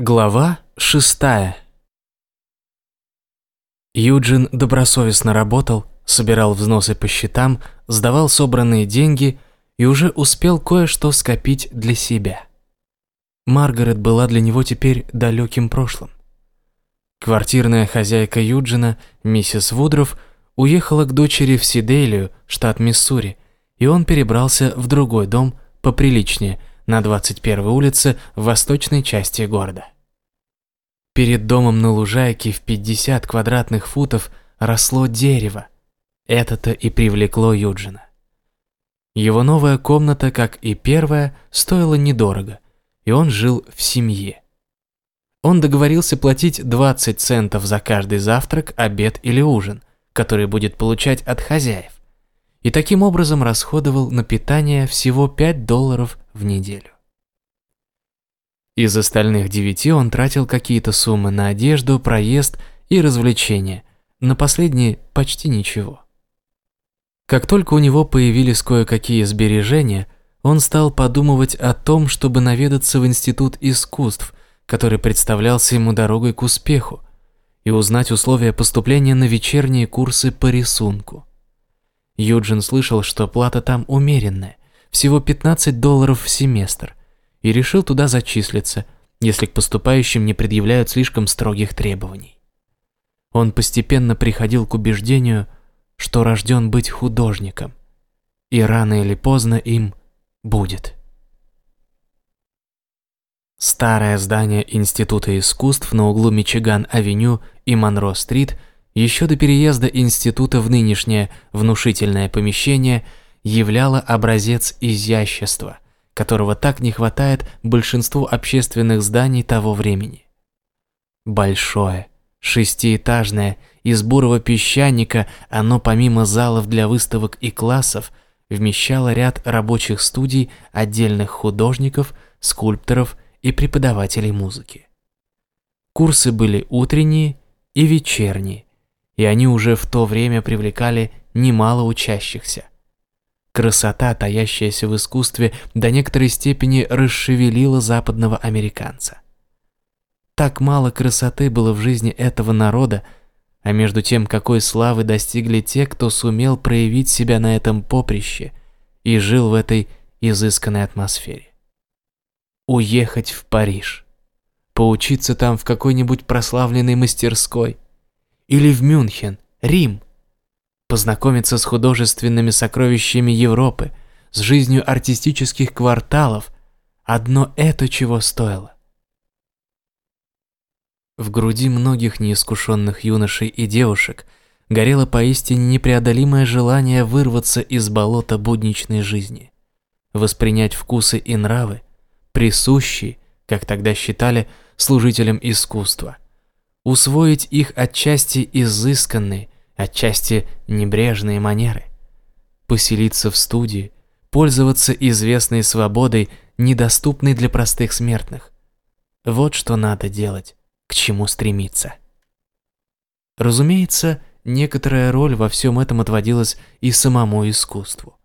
Глава шестая Юджин добросовестно работал, собирал взносы по счетам, сдавал собранные деньги и уже успел кое-что скопить для себя. Маргарет была для него теперь далеким прошлым. Квартирная хозяйка Юджина, миссис Вудров, уехала к дочери в Сиделию, штат Миссури, и он перебрался в другой дом, поприличнее, на 21-й улице в восточной части города. Перед домом на лужайке в 50 квадратных футов росло дерево. Это-то и привлекло Юджина. Его новая комната, как и первая, стоила недорого, и он жил в семье. Он договорился платить 20 центов за каждый завтрак, обед или ужин, который будет получать от хозяев и таким образом расходовал на питание всего 5 долларов в неделю. Из остальных девяти он тратил какие-то суммы на одежду, проезд и развлечения, на последние почти ничего. Как только у него появились кое-какие сбережения, он стал подумывать о том, чтобы наведаться в Институт искусств, который представлялся ему дорогой к успеху, и узнать условия поступления на вечерние курсы по рисунку. Юджин слышал, что плата там умеренная, всего 15 долларов в семестр, и решил туда зачислиться, если к поступающим не предъявляют слишком строгих требований. Он постепенно приходил к убеждению, что рожден быть художником, и рано или поздно им будет. Старое здание Института искусств на углу Мичиган-авеню и Монро-стрит – еще до переезда института в нынешнее внушительное помещение являло образец изящества, которого так не хватает большинству общественных зданий того времени. Большое, шестиэтажное, из бурого песчаника, оно помимо залов для выставок и классов вмещало ряд рабочих студий отдельных художников, скульпторов и преподавателей музыки. Курсы были утренние и вечерние, и они уже в то время привлекали немало учащихся. Красота, таящаяся в искусстве, до некоторой степени расшевелила западного американца. Так мало красоты было в жизни этого народа, а между тем какой славы достигли те, кто сумел проявить себя на этом поприще и жил в этой изысканной атмосфере. Уехать в Париж, поучиться там в какой-нибудь прославленной мастерской – или в Мюнхен, Рим. Познакомиться с художественными сокровищами Европы, с жизнью артистических кварталов. Одно это чего стоило. В груди многих неискушенных юношей и девушек горело поистине непреодолимое желание вырваться из болота будничной жизни, воспринять вкусы и нравы, присущие, как тогда считали, служителям искусства – усвоить их отчасти изысканные, отчасти небрежные манеры, поселиться в студии, пользоваться известной свободой, недоступной для простых смертных. Вот что надо делать, к чему стремиться. Разумеется, некоторая роль во всем этом отводилась и самому искусству.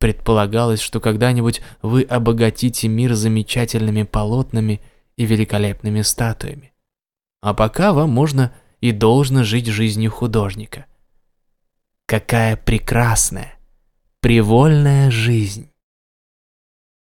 Предполагалось, что когда-нибудь вы обогатите мир замечательными полотнами и великолепными статуями. А пока вам можно и должно жить жизнью художника. Какая прекрасная, привольная жизнь!